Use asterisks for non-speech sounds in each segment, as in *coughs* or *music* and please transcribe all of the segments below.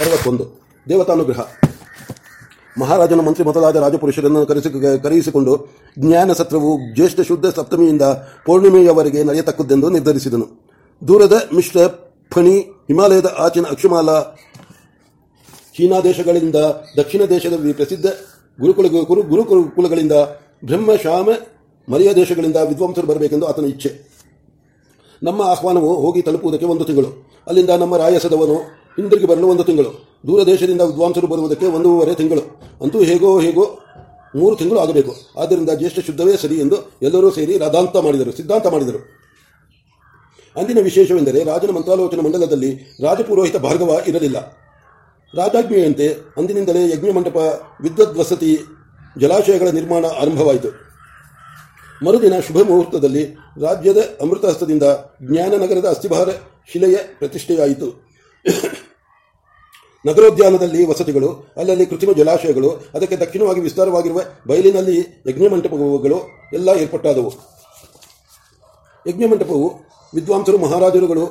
ಅರವತ್ತೊಂದು. ದೇವತಾನುಗ್ರಹ. ಮಹಾರಾಜನ ಮಂತ್ರಿ ಮೊದಲಾದ ರಾಜಪುರುಷರನ್ನು ಕರೆಸಿ ಕರೆಯಿಸಿಕೊಂಡು ಜ್ಞಾನ ಸತ್ರವು ಜ್ಯೇಷ್ಠ ಶುದ್ಧ ಸಪ್ತಮಿಯಿಂದ ಪೌರ್ಣಿಮೆಯವರೆಗೆ ನಡೆಯತಕ್ಕದ್ದೆಂದು ನಿರ್ಧರಿಸಿದನು. ದೂರದ ಮಿಶ್ರ ಫಣಿ ಹಿಮಾಲಯದ ಆಚಿನ ಅಕ್ಷಮಾಲ ಚೀನಾ ದೇಶಗಳಿಂದ ದಕ್ಷಿಣ ದೇಶದಲ್ಲಿ ಪ್ರಸಿದ್ಧ ಗುರುಕುಲ ಗುರು ಗುರುಕುಲಗಳಿಂದ ಬ್ರಹ್ಮ ಶಾಮ ಮರಿಯ ದೇಶಗಳಿಂದ ವಿದ್ವಾಂಸರು ಬರಬೇಕೆಂದು ಆತನ ಇಚ್ಛೆ. ನಮ್ಮ ಆಹ್ವಾನವು ಹೋಗಿ ತಲುಪುವುದಕ್ಕೆ ಒಂದು ತಿಂಗಳು. ಅಲ್ಲಿಂದ ನಮ್ಮ ರಾಯಸದವನು ಹಿಂದಿರುಗಿ ಬರಲು ಒಂದು ತಿಂಗಳು. ದೂರ ದೇಶದಿಂದ ವಿದ್ವಾಂಸರು ಬರುವುದಕ್ಕೆ ಒಂದೂವರೆ ತಿಂಗಳು. ಅಂತೂ ಹೇಗೋ ಹೇಗೋ ಮೂರು ತಿಂಗಳು ಆಗಬೇಕು. ಆದ್ದರಿಂದ ಜ್ಯೇಷ್ಠ ಶುದ್ಧವೇ ಸರಿ ಎಂದು ಎಲ್ಲರೂ ಸೇರಿ ರಾಧಾಂತ ಮಾಡಿದರು, ಸಿದ್ಧಾಂತ ಮಾಡಿದರು. ಅಂದಿನ ವಿಶೇಷವೆಂದರೆ ರಾಜನ ಮಂತ್ರಾಲೋಚನ ಮಂಡಲದಲ್ಲಿ ರಾಜಪುರೋಹಿತ ಭಾರ್ಗವ ಇರಲಿಲ್ಲ. ರಾಜಾಜ್ಞೆಯಂತೆ ಅಂದಿನಿಂದಲೇ ಯಜ್ಞ ಮಂಟಪ ವಿದ್ವದ್ವಸತಿ ಜಲಾಶಯಗಳ ನಿರ್ಮಾಣ ಆರಂಭವಾಯಿತು. ಮರುದಿನ ಶುಭ ಮುಹೂರ್ತದಲ್ಲಿ ರಾಜ್ಯದ ಅಮೃತಹಸ್ತದಿಂದ ಜ್ಞಾನನಗರದ ಅಸ್ಥಿಭಾರ ಶಿಲೆಯ ಪ್ರತಿಷ್ಠೆಯಾಯಿತು. *coughs* ನಗರೋದ್ಯಾನದಲ್ಲಿ ವಸತಿಗಳು, ಅಲ್ಲಲ್ಲಿ ಕೃತ್ರಿಮ ಜಲಾಶಯಗಳು, ಅದಕ್ಕೆ ದಕ್ಷಿಣವಾಗಿ ವಿಸ್ತಾರವಾಗಿರುವ ಬಯಲಿನಲ್ಲಿ ಯಜ್ಞ ಮಂಟಪಗಳು ಎಲ್ಲ ಏರ್ಪಟ್ಟಾದವು. ಯಜ್ಞಮಂಟಪವು ವಿದ್ವಾಂಸರು, ಮಹಾರಾಜರುಗಳು,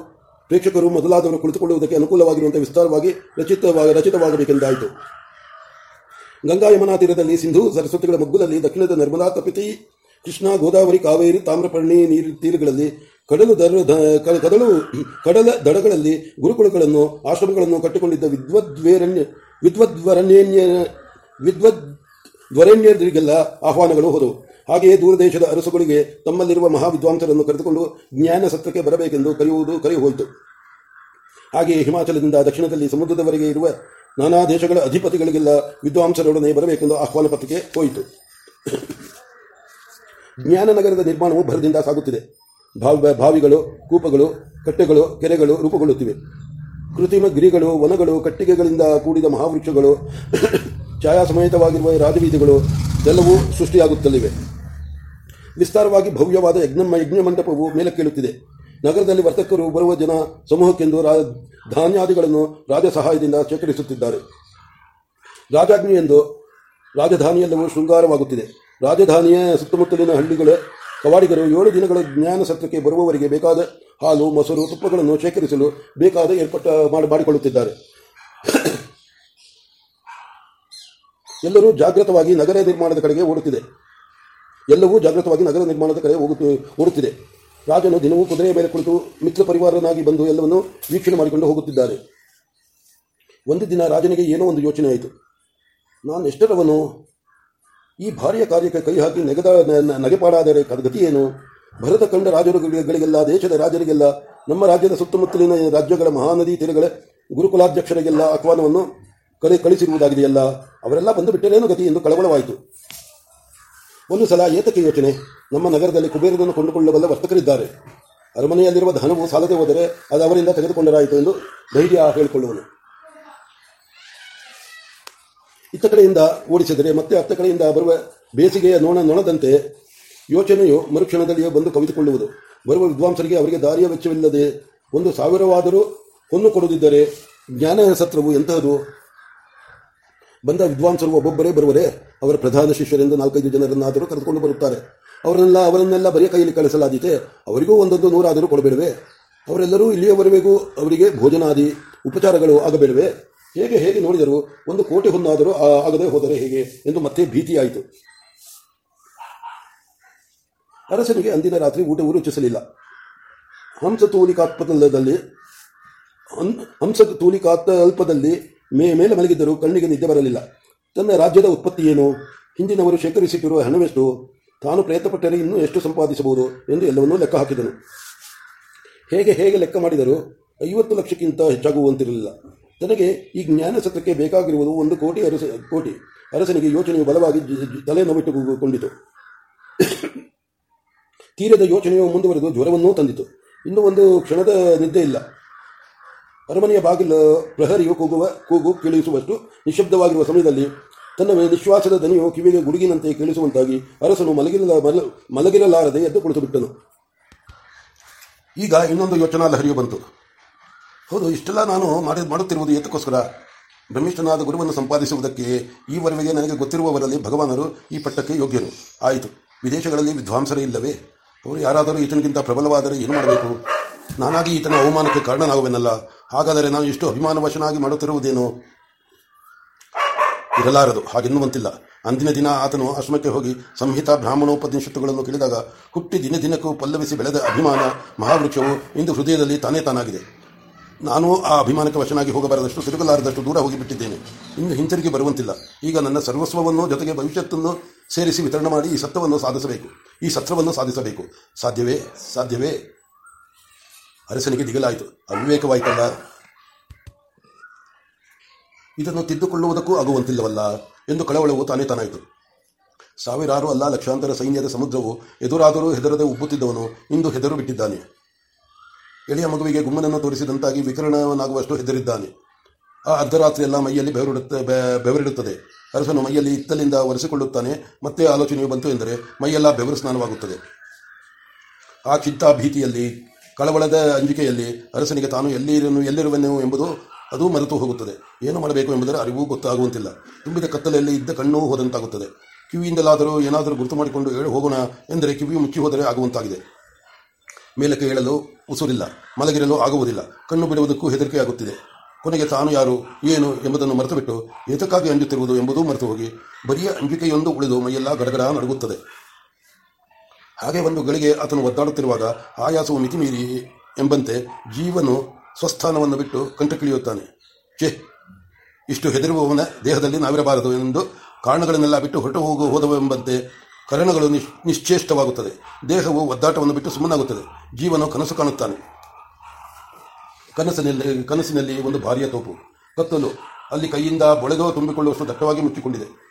ಪ್ರೇಕ್ಷಕರು ಮೊದಲಾದವರು ಕುಳಿತುಕೊಳ್ಳುವುದಕ್ಕೆ ಅನುಕೂಲವಾಗಿರುವಂತೆ ವಿಸ್ತಾರವಾಗಿ ರಚಿತವಾಗಿ ರಚಿತವಾಗಬೇಕೆಂದಾಯಿತು. ಗಂಗಾ ಯಮನಾ ತೀರದಲ್ಲಿ ಸಿಂಧು, ಸರಸ್ವತಿಗಳ ಮಗ್ಗುಲಲ್ಲಿ ದಕ್ಷಿಣದ ನರ್ಮದಾ ತಪಿತಿ ಕೃಷ್ಣ ಗೋದಾವರಿ ಕಾವೇರಿ ತಾಮ್ರಪರ್ಣಿ ನೀರು ತೀರಗಳಲ್ಲಿ ಕಡಲು ದರ ದ- ಕಡಲು ದಡಗಳಲ್ಲಿ ಗುರುಕುಲಗಳನ್ನು ಆಶ್ರಮಗಳನ್ನು ಕಟ್ಟಿಕೊಂಡಿದ್ದ ವಿದ್ವದ್ವೇರಣ್ಯ ವಿದ್ವದ್ವರಣ್ಯ ವಿದ್ವದ್ವರಣ್ಯರಿಗೆಲ್ಲ ಆಹ್ವಾನಗಳು ಹೋದವು. ಹಾಗೆಯೇ ದೂರದೇಶದ ಅರಸುಗಳಿಗೆ ತಮ್ಮಲ್ಲಿರುವ ಮಹಾವಿದ್ವಾಂಸರನ್ನು ಕರೆದುಕೊಂಡು ಜ್ಞಾನ ಸತ್ರಕ್ಕೆ ಬರಬೇಕೆಂದು ಕರೆಯುವುದು ಕರೆ ಹೋಯಿತು ಹಾಗೆಯೇ ಹಿಮಾಚಲದಿಂದ ದಕ್ಷಿಣದಲ್ಲಿ ಸಮುದ್ರದವರೆಗೆ ಇರುವ ನಾನಾ ದೇಶಗಳ ಅಧಿಪತಿಗಳಿಗೆಲ್ಲ ವಿದ್ವಾಂಸರೊಡನೆ ಬರಬೇಕೆಂದು ಆಹ್ವಾನ ಪತ್ರಿಕೆ ಹೋಯಿತು. ಜ್ಞಾನನಗರದ ನಿರ್ಮಾಣವು ಭರದಿಂದ ಸಾಗುತ್ತಿದೆ. ಭಾವ, ಭಾವಿಗಳು, ಕೂಪಗಳು, ಕಟ್ಟೆಗಳು, ಕೆರೆಗಳು ರೂಪುಗೊಳ್ಳುತ್ತಿವೆ. ಕೃತ್ರಿಮ ಗಿರಿಗಳು, ವನಗಳು, ಕಟ್ಟಿಗೆಗಳಿಂದ ಕೂಡಿದ ಮಹಾವೃಕ್ಷಗಳು *coughs* ಛಾಯಾ ಸಮೇತವಾಗಿರುವ ರಾಜಬೀದಿಗಳು ಎಲ್ಲವೂ ಸೃಷ್ಟಿಯಾಗುತ್ತಲಿವೆ. ವಿಸ್ತಾರವಾಗಿ ಭವ್ಯವಾದ ಯಜ್ಞ ಯಜ್ಞ ಮಂಟಪವು ಮೇಲಕ್ಕೇಳುತ್ತಿದೆ. ನಗರದಲ್ಲಿ ವರ್ತಕರು ಬರುವ ಜನ ಸಮೂಹಕ್ಕೆಂದು ರಾ, ಧಾನ್ಯಾದಿಗಳನ್ನು ರಾಜ ಸಹಾಯದಿಂದ ಶೇಖರಿಸುತ್ತಿದ್ದಾರೆ. ರಾಜಾಜ್ಞೆಯೆಂದು ರಾಜಧಾನಿಯೆಲ್ಲವೂ ಶೃಂಗಾರವಾಗುತ್ತಿದೆ. ರಾಜಧಾನಿಯ ಸುತ್ತಮುತ್ತಲಿನ ಹಳ್ಳಿಗಳ ಕವಾಡಿಗರು ಏಳು ದಿನಗಳ ಜ್ಞಾನ ಸತ್ರಕ್ಕೆ ಬರುವವರಿಗೆ ಬೇಕಾದ ಹಾಲು, ಮೊಸರು, ತುಪ್ಪಗಳನ್ನು ಶೇಖರಿಸಲು ಬೇಕಾದ ಏರ್ಪಟ್ಟ ಮಾಡಿ, ಮಾಡಿಕೊಳ್ಳುತ್ತಿದ್ದಾರೆ. ಎಲ್ಲರೂ ಜಾಗೃತವಾಗಿ ನಗರ ನಿರ್ಮಾಣದ ಕಡೆಗೆ ಓಡುತ್ತಿದೆ. ಎಲ್ಲವೂ ಜಾಗೃತವಾಗಿ ನಗರ ನಿರ್ಮಾಣದ ಕಡೆ ಹೋಗುತ್ತ ಓಡುತ್ತಿದೆ. ರಾಜನು ದಿನವೂ ಕುದುರೆಯ ಮೇಲೆ ಕುಳಿತು ಮಿತ್ರ ಪರಿವಾರನಾಗಿ ಬಂದು ಎಲ್ಲವನ್ನು ವೀಕ್ಷಣೆ ಮಾಡಿಕೊಂಡು ಹೋಗುತ್ತಿದ್ದಾರೆ. ಒಂದು ದಿನ ರಾಜನಿಗೆ ಏನೋ ಒಂದು ಯೋಚನೆ ಆಯಿತು. ನಾನು ಎಷ್ಟರವನು ಈ ಭಾರ್ಯ ಕಾರ್ಯಕ್ಕೆ ಕೈ ಹಾಕಿ ನೆಗೆದ ನಗೆಪಾಡಾದರೆ ಗತಿಯೇನು ಭರತ ಕಂಡ ರಾಜರುಗಳಿಗೆಲ್ಲ, ದೇಶದ ರಾಜರಿಗೆಲ್ಲ, ನಮ್ಮ ರಾಜ್ಯದ ಸುತ್ತಮುತ್ತಲಿನ ರಾಜ್ಯಗಳ ಮಹಾನದಿ ತೀರಗಳ ಗುರುಕುಲಾಧ್ಯಕ್ಷರಿಗೆಲ್ಲ ಆಹ್ವಾನವನ್ನು ಕಲಿ ಕಳಿಸಿರುವುದಾಗಿದೆಯಲ್ಲ, ಅವರೆಲ್ಲ ಬಂದು ಬಿಟ್ಟರೇನು ಗತಿ ಎಂದು ಕಳವಳವಾಯಿತು. ಒಂದು ಸಲ ಏತಕ್ಕೆ ಯೋಚನೆ? ನಮ್ಮ ನಗರದಲ್ಲಿ ಕುಬೇರನನ್ನು ಕೊಂಡುಕೊಳ್ಳಬಲ್ಲ ವರ್ತಕರಿದ್ದಾರೆ. ಅರಮನೆಯಲ್ಲಿರುವ ಧನವು ಸಾಲದೆ ಹೋದರೆ ಅದು ಅವರಿಂದ ತೆಗೆದುಕೊಂಡರಾಯಿತು ಎಂದು ಧೈರ್ಯ ಹೇಳಿಕೊಳ್ಳುವನು. ಇತ್ತ ಕಡೆಯಿಂದ ಓಡಿಸಿದರೆ ಮತ್ತೆ ಅತ್ತ ಕಡೆಯಿಂದ ಬರುವ ಬೇಸಿಗೆಯ ನೋಣ ನೊಣದಂತೆ ಯೋಚನೆಯು ಮರುಕ್ಷಣದಲ್ಲಿಯೇ ಬಂದು ಕವಿತುಕೊಳ್ಳುವುದು ಬರುವ ವಿದ್ವಾಂಸರಿಗೆ ಅವರಿಗೆ ದಾರಿಯ ವೆಚ್ಚವಿಲ್ಲದೆ ಒಂದು ಸಾವಿರವಾದರೂ ಹೊನ್ನು ಕೊಡುವುದಿದ್ದರೆ ಜ್ಞಾನ ಸತ್ರವು ಎಂತಹದು? ಬಂದ ವಿದ್ವಾಂಸರು ಒಬ್ಬೊಬ್ಬರೇ ಬರುವರೆ ಅವರ ಪ್ರಧಾನ ಶಿಷ್ಯರಿಂದ ನಾಲ್ಕೈದು ಜನರನ್ನಾದರೂ ಕರೆದುಕೊಂಡು ಬರುತ್ತಾರೆ. ಅವರನ್ನೆಲ್ಲ ಅವರನ್ನೆಲ್ಲ ಬರೆಯ ಕೈಯಲ್ಲಿ ಕಳಿಸಲಾದೀತೆ. ಅವರಿಗೂ ಒಂದೊಂದು ನೂರಾದರೂ ಕೊಡಬೇಡವೆ. ಅವರೆಲ್ಲರೂ ಇಲ್ಲಿಯವರೆಗೂ ಅವರಿಗೆ ಭೋಜನಾದಿ, ಉಪಚಾರಗಳು ಆಗಬೇಡವೆ. ಹೇಗೆ ಹೇಗೆ ನೋಡಿದರು ಒಂದು ಕೋಟಿ ಹೊನ್ನಾದರೂ ಆಗದೆ ಹೋದರೆ ಹೇಗೆ ಎಂದು ಮತ್ತೆ ಭೀತಿಯಾಯಿತು. ಅರಸನಿಗೆ ಅಂದಿನ ರಾತ್ರಿ ಊಟವೂ ರುಚಿಸಲಿಲ್ಲ ಹಂಸ ತೂಲಿಕಾತ್ಪದಲ್ಲಿ ಹಂಸ ತೂಲಿಕಾತ್ ಅಲ್ಪದಲ್ಲಿ ಮೇ, ಮೇಲೆ ಮಲಗಿದ್ದರೂ ಕಣ್ಣಿಗೆ ನಿದ್ದೆ ಬರಲಿಲ್ಲ. ತನ್ನ ರಾಜ್ಯದ ಉತ್ಪತ್ತಿ ಏನು? ಹಿಂದಿನವರು ಶೇಖರಿಸಿಟ್ಟಿರುವ ಹಣವೆಷ್ಟು? ತಾನು ಪ್ರಯತ್ನಪಟ್ಟರೆ ಇನ್ನೂ ಎಷ್ಟು ಸಂಪಾದಿಸಬಹುದು ಎಂದು ಎಲ್ಲವನ್ನೂ ಲೆಕ್ಕ ಹಾಕಿದನು. ಹೇಗೆ ಹೇಗೆ ಲೆಕ್ಕ ಮಾಡಿದರೂ ಐವತ್ತು ಲಕ್ಷಕ್ಕಿಂತ ಹೆಚ್ಚಾಗುವಂತಿರಲಿಲ್ಲ. ತನಗೆ ಈ ಜ್ಞಾನ ಸತ್ರಕ್ಕೆ ಬೇಕಾಗಿರುವುದು ಒಂದು ಕೋಟಿ ಅರಸ, ಕೋಟಿ. ಅರಸನಿಗೆ ಯೋಚನೆಯು ಬಲವಾಗಿ ತಲೆ ನೋವಿಟ್ಟುಕೊಂಡಿತು ತೀರದ ಯೋಚನೆಯು ಮುಂದುವರೆದು ಜ್ವರವನ್ನೂ ತಂದಿತು. ಇನ್ನು ಒಂದು ಕ್ಷಣದ ನಿದ್ದೆ ಇಲ್ಲ. ಅರಮನೆಯ ಬಾಗಿಲು ಪ್ರಹರಿಯು ಕೂಗುವ, ಕೂಗು ಕೇಳಿಸುವಷ್ಟು ನಿಶಬ್ದವಾಗಿರುವ ಸಮಯದಲ್ಲಿ ತನ್ನ ನಿಶ್ವಾಸದ ದನಿಯು ಕಿವಿಗೆ ಗುಡುಗಿನಂತೆ ಕೇಳಿಸುವಂತಾಗಿ ಅರಸನು ಮಲಗಿರಲ ಮಲ- ಮಲಗಿರಲಾರದೆ ಎದ್ದು ಕುಳಿತು ಬಿಟ್ಟನು ಈಗ ಇನ್ನೊಂದು ಯೋಚನಾ ಲಹರಿಯು ಬಂತು. ಹೌದು, ಇಷ್ಟೆಲ್ಲ ನಾನು ಮಾಡಿ, ಮಾಡುತ್ತಿರುವುದು ಏತಕ್ಕೋಸ್ಕರ. ಬ್ರಹ್ಮಿಷ್ಠನಾದ ಗುರುವನ್ನು ಸಂಪಾದಿಸುವುದಕ್ಕೆ ಈವರೆಗೆ ನನಗೆ ಗೊತ್ತಿರುವವರಲ್ಲಿ ಭಗವಾನರು ಈ ಪಟ್ಟಕ್ಕೆ ಯೋಗ್ಯರು. ಆಯಿತು. ವಿದೇಶಗಳಲ್ಲಿ ವಿದ್ವಾಂಸರೇ ಇಲ್ಲವೇ? ಅವರು ಯಾರಾದರೂ ಈತನಿಗಿಂತ ಪ್ರಬಲವಾದರೆ ಏನು ಮಾಡಬೇಕು? ನಾನಾಗಿ ಈತನ ಅವಮಾನಕ್ಕೆ ಕಾರಣನಾಗುವೆನಲ್ಲ. ಹಾಗಾದರೆ ನಾನು ಇಷ್ಟು ಅಭಿಮಾನವಶನಾಗಿ ಮಾಡುತ್ತಿರುವುದೇನು? ಇರಲಾರದು. ಹಾಗೆನ್ನುವಂತಿಲ್ಲ. ಅಂದಿನ ದಿನ ಆತನು ಆಶ್ರಮಕ್ಕೆ ಹೋಗಿ ಸಂಹಿತಾ ಬ್ರಾಹ್ಮಣೋಪನಿಷತ್ತುಗಳನ್ನು ಕೇಳಿದಾಗ ಹುಟ್ಟಿ ದಿನ ದಿನಕ್ಕೂ ಪಲ್ಲವಿಸಿ ಬೆಳೆದ ಅಭಿಮಾನ ಮಹಾವೃಕ್ಷವು ಇಂದು ಹೃದಯದಲ್ಲಿ ತಾನೇ ತಾನಾಗಿದೆ. ನಾನು ಆ ಅಭಿಮಾನಕ್ಕೆ ವಶನಾಗಿ ಹೋಗಬಾರದಷ್ಟು ತಿರುಗಲಾರದಷ್ಟು ದೂರ ಹೋಗಿಬಿಟ್ಟಿದ್ದೇನೆ. ಇನ್ನು ಹಿಂತಿರುಗಿ ಬರುವಂತಿಲ್ಲ. ಈಗ ನನ್ನ ಸರ್ವಸ್ವವನ್ನು ಜೊತೆಗೆ ಭವಿಷ್ಯತ್ತನ್ನು ಸೇರಿಸಿ ವಿತರಣೆ ಮಾಡಿ ಈ ಸತ್ವವನ್ನು ಸಾಧಿಸಬೇಕು. ಈ ಸತ್ರವನ್ನು ಸಾಧಿಸಬೇಕು. ಸಾಧ್ಯವೇ? ಸಾಧ್ಯವೇ? ಅರಸನಿಗೆ ದಿಗಲಾಯಿತು. ಅವಿವೇಕವಾಯಿತಲ್ಲ. ಇದನ್ನು ತಿದ್ದುಕೊಳ್ಳುವುದಕ್ಕೂ ಆಗುವಂತಿಲ್ಲವಲ್ಲ ಎಂದು ಕಳವಳವು ತಾನೇ ತಾನಾಯಿತು. ಸಾವಿರಾರು ಅಲ್ಲ ಲಕ್ಷಾಂತರ ಸೈನ್ಯದ ಸಮುದ್ರವು ಎದುರಾದರೂ ಹೆದರದೆ ಉಬ್ಬುತ್ತಿದ್ದವನು ಇಂದು ಹೆದರು ಬಿಟ್ಟಿದ್ದಾನೆ ಎಳೆಯ ಮಗುವಿಗೆ ಗುಮ್ಮನನ್ನು ತೋರಿಸಿದಂತಾಗಿ ವಿಕಿರಣನಾಗುವಷ್ಟು ಹೆದರಿದ್ದಾನೆ. ಆ ಅರ್ಧರಾತ್ರಿಯೆಲ್ಲ ಮೈಯಲ್ಲಿ ಬೆವರಿಡುತ್ತೆ ಬೆವರಿಡುತ್ತದೆ. ಅರಸನು ಮೈಯಲ್ಲಿ ಇತ್ತಲಿಂದ ಒರೆಸಿಕೊಳ್ಳುತ್ತಾನೆ. ಮತ್ತೆ ಆಲೋಚನೆಯು ಬಂತು ಎಂದರೆ ಮೈಯೆಲ್ಲ ಬೆವರು ಸ್ನಾನವಾಗುತ್ತದೆ. ಆ ಚಿಂತಾ ಭೀತಿಯಲ್ಲಿ, ಕಳವಳದ ಅಂಜಿಕೆಯಲ್ಲಿ ಅರಸನಿಗೆ ತಾನು ಎಲ್ಲಿರನು ಎಲ್ಲಿರುವನು ಎಂಬುದು ಅದು ಮರೆತು ಹೋಗುತ್ತದೆ. ಏನು ಮಾಡಬೇಕು ಎಂಬುದರ ಅರಿವು ಗೊತ್ತಾಗುವಂತಿಲ್ಲ. ತುಂಬಿದ ಕತ್ತಲೆಯಲ್ಲಿ ಇದ್ದ ಕಣ್ಣು ಹೋದಂತಾಗುತ್ತದೆ. ಕಿವಿಯಿಂದಲಾದರೂ ಏನಾದರೂ ಗುರುತು ಮಾಡಿಕೊಂಡು ಹೇಳಿ ಹೋಗೋಣ ಎಂದರೆ ಕಿವಿಯು ಮುಚ್ಚಿ ಹೋದರೆ ಆಗುವಂತಾಗಿದೆ. ಮೇಲಕ್ಕೆ ಏಳಲು ಉಸುರಿಲ್ಲ, ಮಲಗಿರಲು ಆಗುವುದಿಲ್ಲ, ಕಣ್ಣು ಬಿಡುವುದಕ್ಕೂ ಹೆದರಿಕೆಯಾಗುತ್ತಿದೆ. ಕೊನೆಗೆ ತಾನು ಯಾರು, ಏನು ಎಂಬುದನ್ನು ಮರೆತುಬಿಟ್ಟು ಏತಕ್ಕಾಗಿ ಅಂಜುತ್ತಿರುವುದು ಎಂಬುದೂ ಮರೆತು ಹೋಗಿ ಬರಿಯ ಅಂಜಿಕೆಯೊಂದು ಉಳಿದು ಮೈಯೆಲ್ಲ ಗಡಗಡ ನಡುಗುತ್ತದೆ. ಹಾಗೆ ಒಂದು ಗಳಿಗೆ ಆತನು ಒದ್ದಾಡುತ್ತಿರುವಾಗ ಆಯಾಸವು ಮಿತಿಮೀರಿ ಎಂಬಂತೆ ಜೀವನು ಸ್ವಸ್ಥಾನವನ್ನು ಬಿಟ್ಟು ಕಂಠಕಿಳಿಯುತ್ತಾನೆ ಛೇ, ಇಷ್ಟು ಹೆದರುವವನ ದೇಹದಲ್ಲಿ ನಾವಿರಬಾರದು ಎಂದು ಕಾರಣಗಳನ್ನೆಲ್ಲ ಬಿಟ್ಟು ಹೊರಟು ಹೋಗು ಹೋದವೆಂಬಂತೆ ಕರಣಗಳು ನಿಶ್, ನಿಶ್ಚೇಷ್ಟವಾಗುತ್ತದೆ. ದೇಹವು ಒದ್ದಾಟವನ್ನು ಬಿಟ್ಟು ಸುಮ್ಮನಾಗುತ್ತದೆ. ಜೀವನು ಕನಸು ಕಾಣುತ್ತಾನೆ. ಕನಸಿನಲ್ಲಿ ಕನಸಿನಲ್ಲಿ ಒಂದು ಭಾರಿಯ ತೋಪು. ಕತ್ತಲು. ಅಲ್ಲಿ ಕೈಯಿಂದ ಬೊಳೆದೋ ತುಂಬಿಕೊಳ್ಳುವಷ್ಟು ದಟ್ಟವಾಗಿ ಮುಚ್ಚಿಕೊಂಡಿದೆ.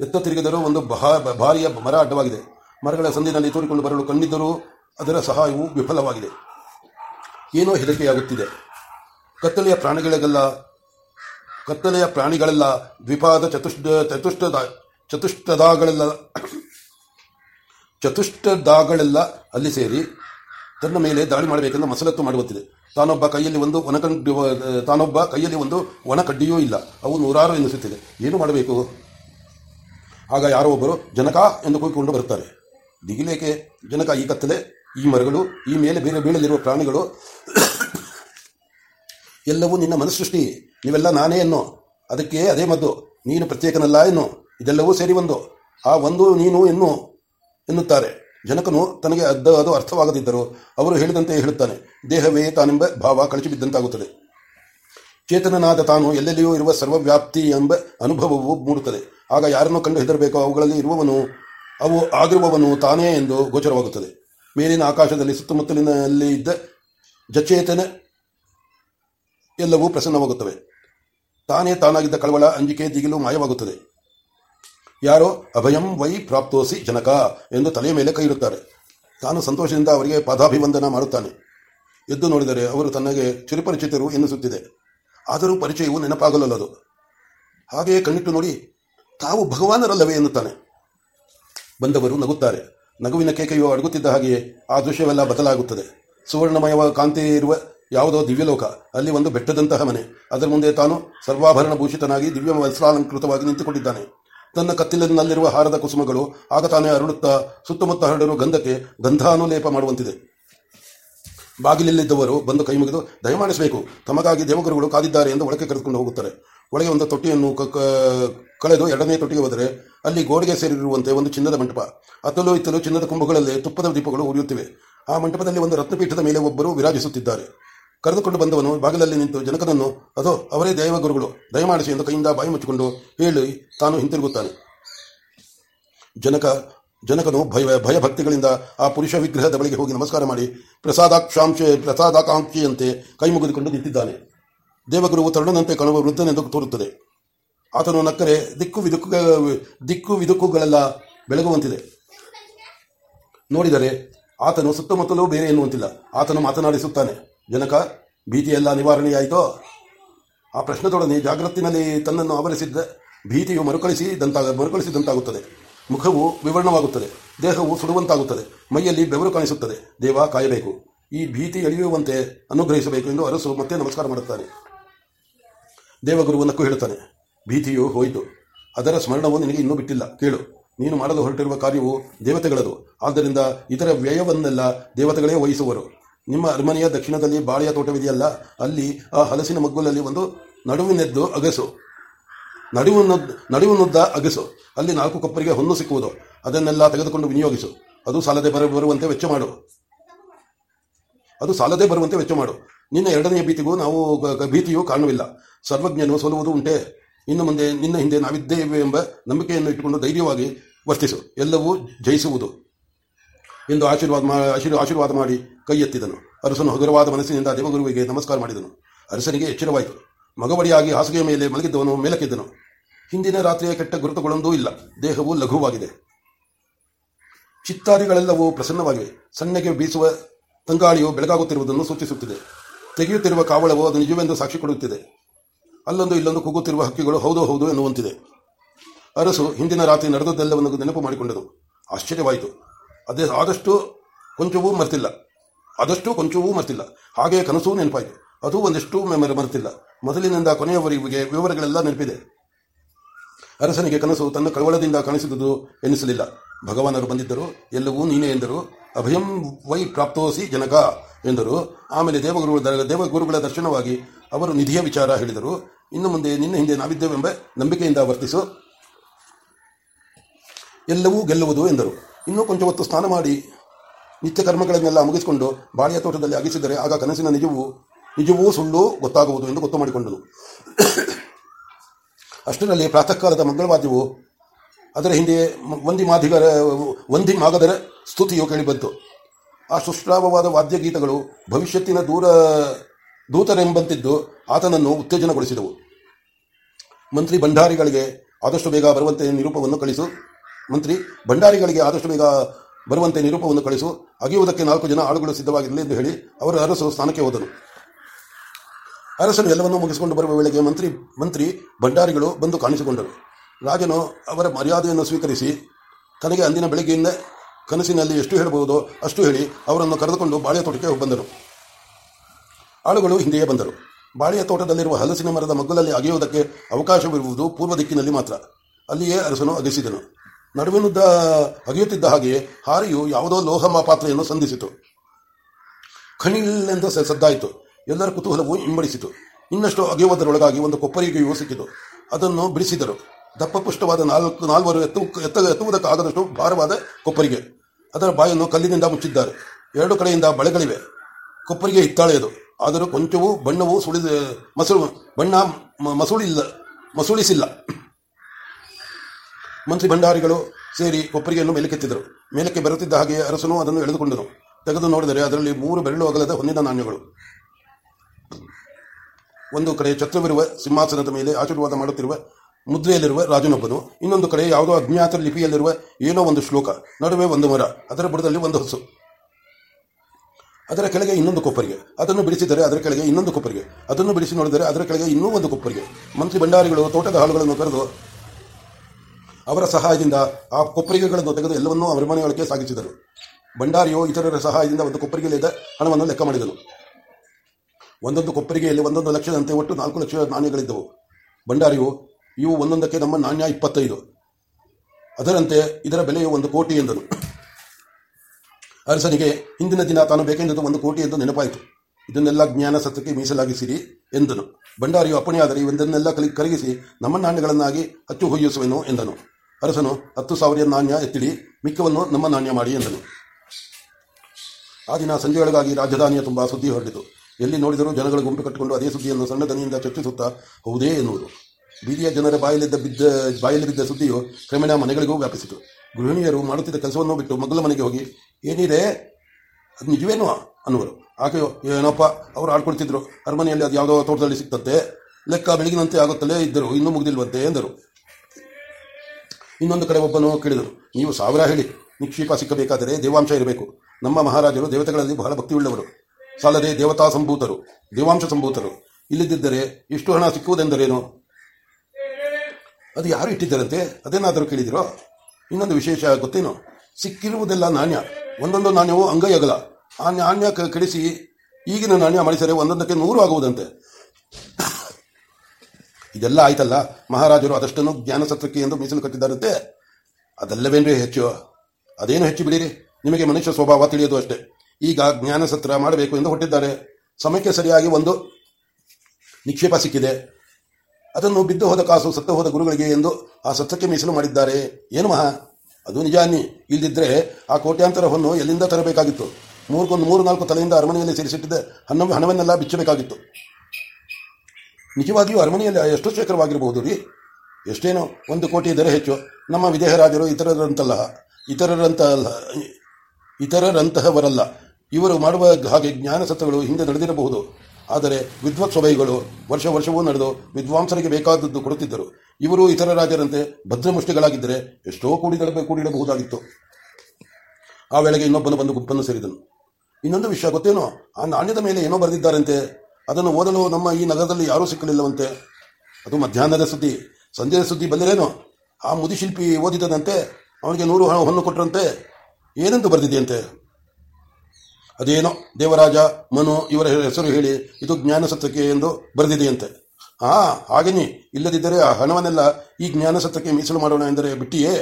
ಎತ್ತ ತಿರುಗಿದರೂ ಒಂದು ಭಾರಿಯ ಮರ ಅಡ್ಡವಾಗಿದೆ. ಮರಗಳ ಸಂದಿನಲ್ಲಿ ತೋರಿಕೊಂಡು ಬರಲು ಕಂಡಿದ್ದರೂ ಅದರ ಸಹಾಯವು ವಿಫಲವಾಗಿದೆ. ಏನೋ ಹೆದರಿಕೆಯಾಗುತ್ತಿದೆ. ಕತ್ತಲೆಯ ಪ್ರಾಣಿಗಳಿಗೆಲ್ಲ, ಕತ್ತಲೆಯ ಪ್ರಾಣಿಗಳೆಲ್ಲ ದ್ವಿಪಾದ ಚತುಷ್ಟ ಚತುಷ್ಟದ ಚತುಷ್ಟದಾಗಳೆಲ್ಲ ಚತುಷ್ಟದಾಗಳೆಲ್ಲ ಅಲ್ಲಿ ಸೇರಿ ತನ್ನ ಮೇಲೆ ದಾಳಿ ಮಾಡಬೇಕೆಂದು ಮಸಲತ್ತು ಮಾಡುವಂತಿದೆ ತಾನೊಬ್ಬ ಕೈಯಲ್ಲಿ ಒಂದು ಒಣಕಡ್ಡಿ ತಾನೊಬ್ಬ ಕೈಯಲ್ಲಿ ಒಂದು ಒಣಕಡ್ಡಿಯೂ ಇಲ್ಲ. ಅವು ನೂರಾರು ಎನಿಸುತ್ತಿದೆ. ಏನು ಮಾಡಬೇಕು? ಆಗ ಯಾರೋ ಒಬ್ಬರು, ಜನಕ ಎಂದು ಕೂಗಿಕೊಂಡು ಬರುತ್ತಾರೆ. ದಿಗಿಲೇಕೆ, ಜನಕ, ಈ ಕತ್ತಲೆ, ಈ ಮರಗಳು, ಈ ಮೇಲೆ ಬೇರೆ ಬೀಳಲಿರುವ ಪ್ರಾಣಿಗಳು, ಎಲ್ಲವೂ ನಿನ್ನ ಮನಸ್ಸೃಷ್ಟಿ. ಇವೆಲ್ಲ ನಾನೇ ಎನ್ನು. ಅದಕ್ಕೆ ಅದೇ ಮದ್ದು. ನೀನು ಪ್ರತ್ಯೇಕನಲ್ಲ ಎನ್ನು. ಇದೆಲ್ಲವೂ ಸೇರಿ ಒಂದು. ಆ ಒಂದು ನೀನು ಎನ್ನು. ಎನ್ನುತ್ತಾರೆ. ಜನಕನು ತನಗೆ ಅದ್ದ ಅದು ಅರ್ಥವಾಗದಿದ್ದರೂ ಅವರು ಹೇಳಿದಂತೆ ಹೇಳುತ್ತಾನೆ. ದೇಹವೇ ತಾನೆಂಬ ಭಾವ ಕಳಚಿ ಬಿದ್ದಂತಾಗುತ್ತದೆ ಚೇತನನಾದ ತಾನು ಎಲ್ಲೆಲ್ಲಿಯೂ ಇರುವ ಸರ್ವವ್ಯಾಪ್ತಿ ಎಂಬ ಅನುಭವವು ಮೂಡುತ್ತದೆ. ಆಗ ಯಾರನ್ನು ಕಂಡು ಹೆದರಬೇಕೋ ಅವುಗಳಲ್ಲಿ ಇರುವವನು, ಅವು ಆಗಿರುವವನು ತಾನೇ ಎಂದು ಗೋಚರವಾಗುತ್ತದೆ. ಮೇಲಿನ ಆಕಾಶದಲ್ಲಿ ಸುತ್ತಮುತ್ತಲಿನಲ್ಲಿ ಇದ್ದ ಜಚೇತನ ಎಲ್ಲವೂ ಪ್ರಸನ್ನವಾಗುತ್ತವೆ. ತಾನೇ ತಾನಾಗಿದ್ದ ಕಳವಳ, ಅಂಜಿಕೆ, ದಿಗಿಲು ಮಾಯವಾಗುತ್ತದೆ. ಯಾರೋ ಅಭಯಂ ವೈ ಪ್ರಾಪ್ತೋಸಿ ಜನಕ ಎಂದು ತಲೆಯ ಮೇಲೆ ಕೈ ಇರುತ್ತಾರೆ ತಾನು ಸಂತೋಷದಿಂದ ಅವರಿಗೆ ಪಾದಾಭಿವಂದನ ಮಾಡುತ್ತಾನೆ. ಎದ್ದು ನೋಡಿದರೆ ಅವರು ತನಗೆ ಚಿರುಪರಿಚಿತರು ಎನ್ನಿಸುತ್ತಿದೆ. ಆದರೂ ಪರಿಚಯವು ನೆನಪಾಗಲಲ್ಲದು ಹಾಗೆಯೇ ಕಣ್ಣಿಟ್ಟು ನೋಡಿ, ತಾವು ಭಗವಾನರಲ್ಲವೇ ಎನ್ನುತ್ತಾನೆ. ಬಂದವರು ನಗುತ್ತಾರೆ. ನಗುವಿನ ಕೇಕೆಯು ಅಡಗುತ್ತಿದ್ದ ಹಾಗೆಯೇ ಆ ದೃಶ್ಯವೆಲ್ಲ ಬದಲಾಗುತ್ತದೆ. ಸುವರ್ಣಮಯವ ಕಾಂತಿ ಇರುವ ಯಾವುದೋ ದಿವ್ಯಲೋಕ, ಅಲ್ಲಿ ಒಂದು ಬೆಟ್ಟದಂತಹ ಮನೆ. ಅದರ ಮುಂದೆ ತಾನು ಸರ್ವಾಭರಣ ಭೂಷಿತನಾಗಿ ದಿವ್ಯ ವಸ್ತ್ರಾಲಂಕೃತವಾಗಿ ನಿಂತುಕೊಂಡಿದ್ದಾನೆ. ತನ್ನ ಕತ್ತಿಲಿನಲ್ಲಿರುವ ಹಾರದ ಕುಸುಮಗಳು, ಆಗ ತಾನೇ ಅರಳುತ್ತಾ ಸುತ್ತಮುತ್ತ ಹರಡಿರುವ ಗಂಧಕ್ಕೆ ಗಂಧಾನುಲೇಪ ಮಾಡುವಂತಿದೆ. ಬಾಗಿಲಲ್ಲಿದ್ದವರು ಬಂದು ಕೈ ಮುಗಿದು, ದಯಮಾಡಿಸಬೇಕು, ತಮಗಾಗಿ ದೇವಗುರುಗಳು ಕಾದಿದ್ದಾರೆ ಎಂದು ಒಳಗೆ ಕರೆದುಕೊಂಡು ಹೋಗುತ್ತಾರೆ. ಒಳಗೆ ಒಂದು ತೊಟ್ಟಿಯನ್ನು ಕಳೆದು ಎರಡನೇ ತೊಟ್ಟಿಗೆ ಹೋದರೆ, ಅಲ್ಲಿ ಗೋಡೆಗೆ ಸೇರಿರುವಂತೆ ಒಂದು ಚಿನ್ನದ ಮಂಟಪ. ಅತ್ತಲೂ ಇತ್ತಲು ಚಿನ್ನದ ಕುಂಭಗಳಲ್ಲಿ ತುಪ್ಪದ ದೀಪಗಳು ಉರಿಯುತ್ತಿವೆ. ಆ ಮಂಟಪದಲ್ಲಿ ಒಂದು ರತ್ನಪೀಠದ ಮೇಲೆ ಒಬ್ಬರು ವಿರಾಜಿಸುತ್ತಿದ್ದಾರೆ. ಕರೆದುಕೊಂಡು ಬಂದವನು ಬಾಗಿಲಲ್ಲಿ ನಿಂತು ಜನಕನನ್ನು, ಅದೋ, ಅವರೇ ದೈವಗುರುಗಳು, ದಯಮಾಡಿಸಿ ಎಂದು ಕೈಯಿಂದ ಬಾಯಿ ಮುಚ್ಚಿಕೊಂಡು ಹೇಳಿ ತಾನು ಹಿಂತಿರುಗುತ್ತಾನೆ. ಜನಕ, ಜನಕನು ಭಯ, ಭಯಭಕ್ತಿಗಳಿಂದ ಆ ಪುರುಷ ವಿಗ್ರಹದ ಬಳಿಗೆ ಹೋಗಿ ನಮಸ್ಕಾರ ಮಾಡಿ, ಪ್ರಸಾದಾಕ್ಷಾಂಶ, ಪ್ರಸಾದಾಕಾಂಕ್ಷೆಯಂತೆ, ಕೈ ಮುಗಿದುಕೊಂಡು ನಿಂತಿದ್ದಾನೆ. ದೇವಗುರುವು ತರುಣನಂತೆ ಕಾಣುವ ವೃದ್ಧನೆಂದು ತೋರುತ್ತದೆ. ಆತನು ನಕ್ಕರೆ, ದಿಕ್ಕು ವಿದುಕ್ಕು, ದಿಕ್ಕು ವಿದುಕ್ಕುಗಳೆಲ್ಲ ಬೆಳಗುವಂತಿದೆ. ನೋಡಿದರೆ, ಆತನು ಸುತ್ತಮುತ್ತಲೂ ಬೇರೆ ಎನ್ನುವಂತಿಲ್ಲ. ಆತನು ಮಾತನಾಡಿಸುತ್ತಾನೆ ಜನಕ ಭೀತಿಯೆಲ್ಲ ನಿವಾರಣೆಯಾಯಿತೋ? ಆ ಪ್ರಶ್ನದೊಡನೆ ಜಾಗೃತಿನಲ್ಲಿ ತನ್ನನ್ನು ಆವರಿಸಿದ್ದ ಭೀತಿಯು ಮರುಕಳಿಸಿದಂತ ಮರುಕಳಿಸಿದಂತಾಗುತ್ತದೆ. ಮುಖವು ವಿವರಣವಾಗುತ್ತದೆ. ದೇಹವು ಸುಡುವಂತಾಗುತ್ತದೆ. ಮೈಯಲ್ಲಿ ಬೆವರು ಕಾಣಿಸುತ್ತದೆ. ದೇವ ಕಾಯಬೇಕು. ಈ ಭೀತಿ ಎಳೆಯುವಂತೆ ಅನುಗ್ರಹಿಸಬೇಕು ಎಂದು ಅರಸು ಮತ್ತೆ ನಮಸ್ಕಾರ ಮಾಡುತ್ತಾನೆ. ದೇವಗುರು ನಕ್ಕು ಹೇಳುತ್ತಾನೆ, ಭೀತಿಯು ಹೋಯಿತು. ಅದರ ಸ್ಮರಣವು ನಿನಗೆ ಇನ್ನೂ ಬಿಟ್ಟಿಲ್ಲ. ಕೇಳು. ನೀನು ಮಾಡಲು ಹೊರಟಿರುವ ಕಾರ್ಯವು ದೇವತೆಗಳದು. ಆದ್ದರಿಂದ ಇತರ ವ್ಯಯವನ್ನೆಲ್ಲ ದೇವತೆಗಳೇ ವಹಿಸುವರು. ನಿಮ್ಮ ಅರಮನೆಯ ದಕ್ಷಿಣದಲ್ಲಿ ಬಾಳೆಯ ತೋಟವಿದೆಯಲ್ಲ, ಅಲ್ಲಿ ಆ ಹಲಸಿನ ಮಗ್ಗುಲಲ್ಲಿ ಒಂದು ನಡುವಿನೆದ್ದು ಅಗಸು. ನಡುವಿನದ್ದು ನಡುವಿನದ್ದ ಅಗಸು. ಅಲ್ಲಿ ನಾಲ್ಕು ಕಪ್ಪರಿಗೆ ಹೊನ್ನು ಸಿಕ್ಕುವುದು. ಅದನ್ನೆಲ್ಲ ತೆಗೆದುಕೊಂಡು ವಿನಿಯೋಗಿಸು. ಅದು ಸಾಲದೆ ಬರ, ಬರುವಂತೆ ವೆಚ್ಚ ಮಾಡು. ಅದು ಸಾಲದೆ ಬರುವಂತೆ ವೆಚ್ಚ ಮಾಡು. ನಿನ್ನ ಎರಡನೆಯ ಭೀತಿಗೂ ನಾವು ಭೀತಿಯು ಕಾಣುವಿಲ್ಲ. ಸರ್ವಜ್ಞನು ಸೋಲುವುದು ಉಂಟೆ. ಇನ್ನು ಮುಂದೆ, ನಿನ್ನ ಹಿಂದೆ ನಾವಿದ್ದೇವೆ ಎಂಬ ನಂಬಿಕೆಯನ್ನು ಇಟ್ಟುಕೊಂಡು ಧೈರ್ಯವಾಗಿ ವರ್ತಿಸು. ಎಲ್ಲವೂ ಜಯಿಸುವುದು. ಎಂದು ಆಶೀರ್ವಾದ ಆಶೀರ್ವಾದ ಮಾಡಿ ಕೈ ಎತ್ತಿದನು. ಅರಸನು ಹಗುರವಾದ ಮನಸ್ಸಿನಿಂದ ದೇವಗುರುವಿಗೆ ನಮಸ್ಕಾರ ಮಾಡಿದನು. ಅರಸನಿಗೆ ಎಚ್ಚರವಾಯಿತು. ಮಗವಡಿಯಾಗಿ ಹಾಸಿಗೆಯ ಮೇಲೆ ಮಲಗಿದ್ದವನು ಮೇಲಕ್ಕಿದ್ದನು. ಹಿಂದಿನ ರಾತ್ರಿಯ ಕೆಟ್ಟ ಗುರುತುಗಳೊಂದೂ ಇಲ್ಲ. ದೇಹವು ಲಘುವಾಗಿದೆ. ಚಿತ್ತಾರಿಗಳೆಲ್ಲವೂ ಪ್ರಸನ್ನವಾಗಿವೆ. ಸಣ್ಣಗೆ ಬೀಸುವ ತಂಗಾಳಿಯು ಬೆಳಗಾಗುತ್ತಿರುವುದನ್ನು ಸೂಚಿಸುತ್ತಿದೆ. ತೆಗೆಯುತ್ತಿರುವ ಕಾವಳವು ಅದು ನಿಜವೆಂದು ಸಾಕ್ಷಿ ಕೊಡುತ್ತಿದೆ. ಅಲ್ಲೊಂದು ಇಲ್ಲೊಂದು ಕೂಗುತ್ತಿರುವ ಹಕ್ಕಿಗಳು ಹೌದು ಹೌದು ಎನ್ನುವಂತಿದೆ. ಅರಸು ಹಿಂದಿನ ರಾತ್ರಿ ನಡೆದದ್ದೆಲ್ಲವನ್ನು ನೆನಪು ಮಾಡಿಕೊಂಡನು. ಆಶ್ಚರ್ಯವಾಯಿತು. ಅದೇ ಆದಷ್ಟು ಕೊಂಚವೂ ಮರ್ತಿಲ್ಲ. ಆದಷ್ಟು ಕೊಂಚವೂ ಮರ್ತಿಲ್ಲ. ಹಾಗೆ ಕನಸೂ ನೆನಪಾಯಿತು. ಅದು ಒಂದಿಷ್ಟು ಮರೆತಿಲ್ಲ. ಮೊದಲಿನಿಂದ ಕೊನೆಯವರಿಗೆ ವಿವರಗಳೆಲ್ಲ ನೆನಪಿದೆ. ಅರಸನಿಗೆ ಕನಸು ತನ್ನ ಕಳವಳದಿಂದ ಕಾಣಿಸಿದುದು ಎನಿಸಲಿಲ್ಲ. ಭಗವಾನರು ಬಂದಿದ್ದರು. ಎಲ್ಲವೂ ನೀನೇ ಎಂದರು. ಅಭಯಂ ವೈ ಪ್ರಾಪ್ತೋಸಿ ಜನಕ ಎಂದರು. ಆಮೇಲೆ ದೇವಗುರು ದೇವಗುರುಗಳ ದರ್ಶನವಾಗಿ ಅವರು ನಿಧಿಯ ವಿಚಾರ ಹೇಳಿದರು. ಇನ್ನು ಮುಂದೆ ನಿನ್ನ ಹಿಂದೆ ನಾವಿದ್ದೇವೆಂಬ ನಂಬಿಕೆಯಿಂದ ವರ್ತಿಸು. ಎಲ್ಲವೂ ಗೆಲ್ಲುವುದು ಎಂದರು. ಇನ್ನೂ ಕೊಂಚ ಹೊತ್ತು ಸ್ನಾನ ಮಾಡಿ ನಿತ್ಯ ಕರ್ಮಗಳನ್ನೆಲ್ಲ ಮುಗಿಸಿಕೊಂಡು ಬಾಳೆಯ ತೋಟದಲ್ಲಿ ಅಗಿಸಿದರೆ ಆಗ ಕನಸಿನ ನಿಜವು, ನಿಜವೂ ಸುಳ್ಳು ಗೊತ್ತಾಗುವುದು ಎಂದು ಗೊತ್ತು ಮಾಡಿಕೊಂಡನು ಅಷ್ಟರಲ್ಲಿ ಪ್ರಾತಃ ಕಾಲದ ಮಂಗಳವಾದ್ಯವು ಅದರ ಹಿಂದೆ ವಂದಿ ಮಾದಿಗರ ವಂದಿ ಮಾಗದರ ಸ್ತುತಿಯು ಕೇಳಿಬಂತು. ಆ ಸುಶ್ರಾವವಾದ ವಾದ್ಯಗೀತಗಳು ಭವಿಷ್ಯತ್ತಿನ ದೂರ, ದೂತರೆಂಬಂತಿದ್ದು ಆತನನ್ನು ಉತ್ತೇಜನಗೊಳಿಸಿದವು. ಮಂತ್ರಿ ಭಂಡಾರಿಗಳಿಗೆ ಆದಷ್ಟು ಬೇಗ ಬರುವಂತೆ ನಿರೂಪವನ್ನು ಕಳಿಸು. ಮಂತ್ರಿ, ಭಂಡಾರಿಗಳಿಗೆ ಆದಷ್ಟು ಬೇಗ ಬರುವಂತೆ ನಿರೂಪವನ್ನು ಕಳಿಸು. ಅಗೆಯುವುದಕ್ಕೆ ನಾಲ್ಕು ಜನ ಆಳುಗಳು ಸಿದ್ಧವಾಗಿರಲಿ ಎಂದು ಹೇಳಿ ಅವರ ಅರಸು ಸ್ಥಾನಕ್ಕೆ ಹೋದರು. ಅರಸನು ಎಲ್ಲವನ್ನೂ ಮುಗಿಸಿಕೊಂಡು ಬರುವ ವೇಳೆಗೆ ಮಂತ್ರಿ ಮಂತ್ರಿ, ಭಂಡಾರಿಗಳು ಬಂದು ಕಾಣಿಸಿಕೊಂಡರು. ರಾಜನು ಅವರ ಮರ್ಯಾದೆಯನ್ನು ಸ್ವೀಕರಿಸಿ, ತನಗೆ ಅಂದಿನ ಬೆಳಗ್ಗೆಯಿಂದ ಕನಸಿನಲ್ಲಿ ಎಷ್ಟು ಹೇಳಬಹುದೋ ಅಷ್ಟು ಹೇಳಿ ಅವರನ್ನು ಕರೆದುಕೊಂಡು ಬಾಳೆಯ ತೋಟಕ್ಕೆ ಬಂದರು. ಆಳುಗಳು ಹಿಂದೆಯೇ ಬಂದರು. ಬಾಳೆಯ ತೋಟದಲ್ಲಿರುವ ಹಲಸಿನ ಮರದ ಮಗ್ಗುಲಲ್ಲಿ ಅಗೆಯುವುದಕ್ಕೆ ಅವಕಾಶವಿರುವುದು ಪೂರ್ವ ದಿಕ್ಕಿನಲ್ಲಿ ಮಾತ್ರ. ಅಲ್ಲಿಯೇ ಅರಸನು ಅಗೆಸಿದನು. ನಡುವಿನುದ್ದ ಅಗೆಯುತ್ತಿದ್ದ ಹಾಗೆ ಹಾರಿಯು ಯಾವುದೋ ಲೋಹ ಪಾತ್ರೆಯನ್ನು ಸಂಧಿಸಿತು. ಖಣಿಲ್ಲೆಂದು ಸದ್ದಾಯಿತು. ಎಲ್ಲರ ಕುತೂಹಲವು ಹಿಂಬಡಿಸಿತು ಇನ್ನಷ್ಟು ಅಗೆಯುವುದರೊಳಗಾಗಿ ಒಂದು ಕೊಪ್ಪರಿಗೆಯೂ ಸಿಕ್ಕಿತು ಅದನ್ನು ಬಿಡಿಸಿದರು. ದಪ್ಪಪುಷ್ಟವಾದ ನಾಲ್ಕು ನಾಲ್ವರು ಎತ್ತು ಎತ್ತ ಎತ್ತುವುದಕ್ಕಾಗದಷ್ಟು ಭಾರವಾದ ಕೊಪ್ಪರಿಗೆ. ಅದರ ಬಾಯನ್ನು ಕಲ್ಲಿನಿಂದ ಮುಚ್ಚಿದ್ದಾರೆ. ಎರಡು ಕಡೆಯಿಂದ ಬಳೆಗಳಿವೆ. ಕೊಪ್ಪರಿಗೆ ಹಿತ್ತಾಳೆಯದು. ಆದರೂ ಕೊಂಚವೂ ಬಣ್ಣವೂ ಸುಳಿದ ಮಸಳು ಬಣ್ಣ ಮಸುಳಿಲ್ಲ ಮಸುಳಿಸಿಲ್ಲ. ಮಂತ್ರಿ ಭಂಡಾರಿಗಳು ಸೇರಿ ಕೊಪ್ಪರಿಗೆಯನ್ನು ಮೇಲಕ್ಕೆತ್ತಿದರು. ಮೇಲಕ್ಕೆ ಬರುತ್ತಿದ್ದ ಹಾಗೆ ಅರಸನು ಅದನ್ನು ಎಳೆದುಕೊಂಡನು. ತೆಗೆದು ನೋಡಿದರೆ ಅದರಲ್ಲಿ ಮೂರು ಬೆರಳು ಅಗಲದ ಹೊಂದಿದ ನಾಣ್ಯಗಳು. ಒಂದು ಕಡೆ ಛತ್ರವಿರುವ ಸಿಂಹಾಸನದ ಮೇಲೆ ಆಶೀರ್ವಾದ ಮಾಡುತ್ತಿರುವ ಮುದ್ರೆಯಲ್ಲಿರುವ ರಾಜನೊಬ್ಬನು, ಇನ್ನೊಂದು ಕಡೆ ಯಾವುದೋ ಅಜ್ಞಾತ ಲಿಪಿಯಲ್ಲಿರುವ ಏನೋ ಒಂದು ಶ್ಲೋಕ, ನಡುವೆ ಒಂದು ಮರ, ಅದರ ಬುಡದಲ್ಲಿ ಒಂದು ಹಸು. ಅದರ ಕೆಳಗೆ ಇನ್ನೊಂದು ಕೊಪ್ಪರಿಗೆ. ಅದನ್ನು ಬಿಡಿಸಿದರೆ ಅದರ ಕೆಳಗೆ ಇನ್ನೊಂದು ಕೊಪ್ಪರಿಗೆ. ಅದನ್ನು ಬಿಡಿಸಿ ನೋಡಿದರೆ ಅದರ ಕೆಳಗೆ ಇನ್ನೂ ಒಂದು ಕೊಪ್ಪರಿಗೆ. ಮಂತ್ರಿ ಭಂಡಾರಿಗಳು ತೋಟದ ಹಾಳುಗಳನ್ನು ಕರೆದು ಅವರ ಸಹಾಯದಿಂದ ಆ ಕೊಪ್ಪರಿಗೆಗಳನ್ನು ತೆಗೆದು ಎಲ್ಲವನ್ನೂ ಅವರ ಮನೆಯೊಳಗೆ ಸಾಗಿಸಿದರು. ಭಂಡಾರಿಯು ಇತರರ ಸಹಾಯದಿಂದ ಒಂದು ಕೊಪ್ಪರಿಗೆಯಲ್ಲಿದ್ದ ಹಣವನ್ನು ಲೆಕ್ಕ ಮಾಡಿದನು. ಒಂದೊಂದು ಕೊಪ್ಪರಿಗೆಯಲ್ಲಿ ಒಂದೊಂದು ಲಕ್ಷದಂತೆ ಒಟ್ಟು ನಾಲ್ಕು ಲಕ್ಷ ನಾಣ್ಯಗಳಿದ್ದವು. ಭಂಡಾರಿಯು, ಇವು ಒಂದೊಂದಕ್ಕೆ ನಮ್ಮ ನಾಣ್ಯ ಇಪ್ಪತ್ತೈದು. ಅದರಂತೆ ಇದರ ಬೆಲೆಯು ಒಂದು ಕೋಟಿ ಎಂದನು. ಅರಸನಿಗೆ, ಹಿಂದಿನ ದಿನ ತಾನು ಬೇಕೆಂದದ್ದು ಒಂದು ಕೋಟಿ ಎಂದು ನೆನಪಾಯಿತು. ಇದನ್ನೆಲ್ಲ ಜ್ಞಾನ ಸತ್ಯಕ್ಕೆ ಮೀಸಲಾಗಿಸಿರಿ ಎಂದನು. ಭಂಡಾರಿಯು ಅಪ್ಪಣೆಯಾದರೆ ಇವನ್ನೆಲ್ಲ ಕರಗಿಸಿ ನಮ್ಮ ನಾಣ್ಯಗಳನ್ನಾಗಿ ಅಚ್ಚು ಹೊಯ್ಯಿಸುವೆನು ಎಂದನು. ಅರಸನು, ಹತ್ತು ಸಾವಿರ ನಾಣ್ಯ ಎತ್ತಿಡಿ, ಮಿಕ್ಕವನ್ನು ನಮ್ಮ ನಾಣ್ಯ ಮಾಡಿ ಎಂದನು. ಆ ದಿನ ಸಂಜೆಯೊಳಗಾಗಿ ರಾಜಧಾನಿಯ ತುಂಬ ಸುದ್ದಿ ಹೊರಟಿತು. ಎಲ್ಲಿ ನೋಡಿದರೂ ಜನಗಳು ಗುಂಪು ಕಟ್ಟಿಕೊಂಡು ಅದೇ ಸುದ್ದಿಯನ್ನು ಸಣ್ಣ ದನಿಯಿಂದ ಚರ್ಚಿಸುತ್ತಾ ಹೌದೇ ಎನ್ನುವುದು. ಬೀದಿಯ ಜನರ ಬಾಯಲ್ಲಿದ್ದ ಬಿದ್ದ, ಬಾಯಲ್ಲಿ ಬಿದ್ದ ಸುದ್ದಿಯು ಕ್ರಮೇಣ ಮನೆಗಳಿಗೂ ವ್ಯಾಪಿಸಿತು. ಗೃಹಿಣಿಯರು ಮಾಡುತ್ತಿದ್ದ ಕೆಲಸವನ್ನು ಬಿಟ್ಟು ಮಗ್ಗಲ ಮನೆಗೆ ಹೋಗಿ, ಏನಿದೆ? ಅದು ನಿಜವೇನೋ ಅನ್ನುವರು. ಆಕೆಯೋ ಏನಪ್ಪ? ಅವರು ಆಡ್ಕೊಳ್ತಿದ್ರು ಅರಮನೆಯಲ್ಲಿ ಅದು ಯಾವುದೋ ತೋಟದಲ್ಲಿ ಸಿಕ್ತಂತೆ. ಲೆಕ್ಕ ಬೆಳಗಿನಂತೆ ಆಗುತ್ತಲೇ ಇದ್ದರು. ಇನ್ನೂ ಮುಗಿದಿಲ್ವಂತೆ, ಎಂದರು. ಇನ್ನೊಂದು ಕಡೆ ಒಬ್ಬನು ಕೇಳಿದರು, ನೀವು ಸಾವಿರ ಹೇಳಿ, ನಿಕ್ಷೇಪ ಸಿಕ್ಕಬೇಕಾದರೆ ದೇವಾಂಶ ಇರಬೇಕು. ನಮ್ಮ ಮಹಾರಾಜರು ದೇವತೆಗಳಲ್ಲಿ ಬಹಳ ಭಕ್ತಿಯುಳ್ಳವರು. ಸಾಲದೆ ದೇವತಾ ಸಂಭೂತರು, ದೇವಾಂಶ ಸಂಭೂತರು. ಇಲ್ಲದಿದ್ದರೆ ಇಷ್ಟು ಹಣ ಸಿಕ್ಕುವುದೆಂದರೇನು? ಅದು ಯಾರು ಇಟ್ಟಿದ್ದರಂತೆ? ಅದೇನಾದರೂ ಕೇಳಿದಿರೋ? ಇನ್ನೊಂದು ವಿಶೇಷ ಗೊತ್ತೇನು? ಸಿಕ್ಕಿರುವುದೆಲ್ಲ ನಾಣ್ಯ. ಒಂದೊಂದು ನಾಣ್ಯವು ಅಂಗೈ ಆ ನಾಣ್ಯ ಕಡಿಸಿ ಕೆಡಿಸಿ ಈಗಿನ ನಾಣ್ಯ ಮಾಡಿಸರೆ ಒಂದೊಂದಕ್ಕೆ ನೂರು ಆಗುವುದಂತೆ. ಇದೆಲ್ಲ ಆಯ್ತಲ್ಲ? ಮಹಾರಾಜರು ಅದಷ್ಟನ್ನು ಜ್ಞಾನಸತ್ರಕ್ಕೆ ಎಂದು ಮೀಸಲು ಕಟ್ಟಿದ್ದಾರಂತೆ. ಅದೆಲ್ಲವೇನ್ರಿ ಹೆಚ್ಚು? ಅದೇನು ಹೆಚ್ಚು ಬಿಡಿರಿ? ನಿಮಗೆ ಮನುಷ್ಯ ಸ್ವಭಾವ ತಿಳಿಯೋದು ಅಷ್ಟೇ. ಈಗ ಜ್ಞಾನ ಸತ್ರ ಮಾಡಬೇಕು ಎಂದು ಹೊಟ್ಟಿದ್ದಾರೆ. ಸಮಯಕ್ಕೆ ಸರಿಯಾಗಿ ಒಂದು ನಿಕ್ಷೇಪ ಸಿಕ್ಕಿದೆ. ಅದನ್ನು ಬಿದ್ದು ಹೋದ ಕಾಸು ಸತ್ತ ಹೋದ ಗುರುಗಳಿಗೆ ಎಂದು ಆ ಸತ್ತಕ್ಕೆ ಮೀಸಲು ಮಾಡಿದ್ದಾರೆ. ಏನು ಮಹಾ? ಅದು ನಿಜ ಅನ್ನಿ. ಆ ಕೋಟ್ಯಾಂತರ ಹೊನ್ನು ಎಲ್ಲಿಂದ ತರಬೇಕಾಗಿತ್ತು? ಮೂರ್ಕೊಂದು ಮೂರು ನಾಲ್ಕು ತಲೆಯಿಂದ ಅರಮನೆಯಲ್ಲಿ ಸೇರಿಸಿಟ್ಟಿದ್ದ ಹಣ ಹಣವನ್ನೆಲ್ಲ ಬಿಚ್ಚಬೇಕಾಗಿತ್ತು. ನಿಜವಾಗಿಯೂ ಅರಮನೆಯಲ್ಲಿ ಎಷ್ಟು ಶೇಖರವಾಗಿರಬಹುದು ರೀ? ಎಷ್ಟೇನೋ? ಒಂದು ಕೋಟಿ ದರ ಹೆಚ್ಚು. ನಮ್ಮ ವಿದೇಹರಾಜರು ಇತರರಂತಲ್ಲ ಇತರರಂತ ಅಲ್ಲ ಇತರರಂತಹವರಲ್ಲ. ಇವರು ಮಾಡುವ ಹಾಗೆ ಜ್ಞಾನಸತ್ವಗಳು ಹಿಂದೆ ನಡೆದಿರಬಹುದು. ಆದರೆ ವಿದ್ವತ್ ಸಭೆಗಳು ವರ್ಷ ವರ್ಷವೂ ನಡೆದು ವಿದ್ವಾಂಸರಿಗೆ ಬೇಕಾದದ್ದು ಕೊಡುತ್ತಿದ್ದರು. ಇವರು ಇತರ ರಾಜರಂತೆ ಭದ್ರಮುಷ್ಟಿಗಳಾಗಿದ್ದರೆ ಎಷ್ಟೋ ಕೂಡಿ ಕೂಡಿಡಬಹುದಾಗಿತ್ತು ಆ ವೇಳೆಗೆ ಇನ್ನೊಬ್ಬನು ಬಂದು ಗುಂಪನ್ನು ಸೇರಿದನು. ಇನ್ನೊಂದು ವಿಷಯ ಗೊತ್ತೇನೋ? ಆ ನಾಣ್ಯದ ಮೇಲೆ ಏನೋ ಬರೆದಿದ್ದಾರಂತೆ. ಅದನ್ನು ಓದಲು ನಮ್ಮ ಈ ನಗರದಲ್ಲಿ ಯಾರೂ ಸಿಕ್ಕಲಿಲ್ಲವಂತೆ. ಅದು ಮಧ್ಯಾಹ್ನದ ಸುದ್ದಿ, ಸಂಜೆಯ ಸುದ್ದಿ ಬಂದಿರೇನು ಆ ಮುದಿಶಿಲ್ಪಿ ಓದಿದನಂತೆ, ಅವನಿಗೆ ನೂರು ಹಣ ಹೊನ್ನು ಕೊಟ್ಟರಂತೆ ಏನೆಂದು ಬರೆದಿದೆಯಂತೆ? ಅದೇನೋ? ದೇವರಾಜ, ಮನು, ಇವರ ಹೆಸರು ಹೇಳಿ, ಇದು ಜ್ಞಾನ ಸತ್ಯಕ್ಕೆ ಎಂದು ಬರೆದಿದೆಯಂತೆ. ಆ, ಹಾಗೇನಿ, ಇಲ್ಲದಿದ್ದರೆ ಆ ಹಣವನ್ನೆಲ್ಲ ಈ ಜ್ಞಾನಸತ್ವಕ್ಕೆ ಮೀಸಲು ಮಾಡೋಣ ಎಂದರೆ ಬಿಟ್ಟಿಯೇ?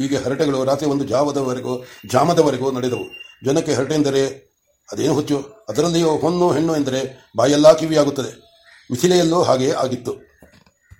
ಹೀಗೆ ಹರಟೆಗಳು ರಾತ್ರಿ ಒಂದು ಜಾವದವರೆಗೂ, ಜಾಮದವರೆಗೂ ನಡೆದವು. ಜನಕ್ಕೆ ಹರಟೆ ಎಂದರೆ ಅದೇನು ಹುಚ್ಚು? ಅದರಲ್ಲಿಯೋ ಹೊನ್ನು ಹೆಣ್ಣು ಎಂದರೆ ಬಾಯೆಲ್ಲಾ ಕಿವಿಯಾಗುತ್ತದೆ. ಮಿಥಿಲೆಯಲ್ಲೂ ಹಾಗೆಯೇ ಆಗಿತ್ತು.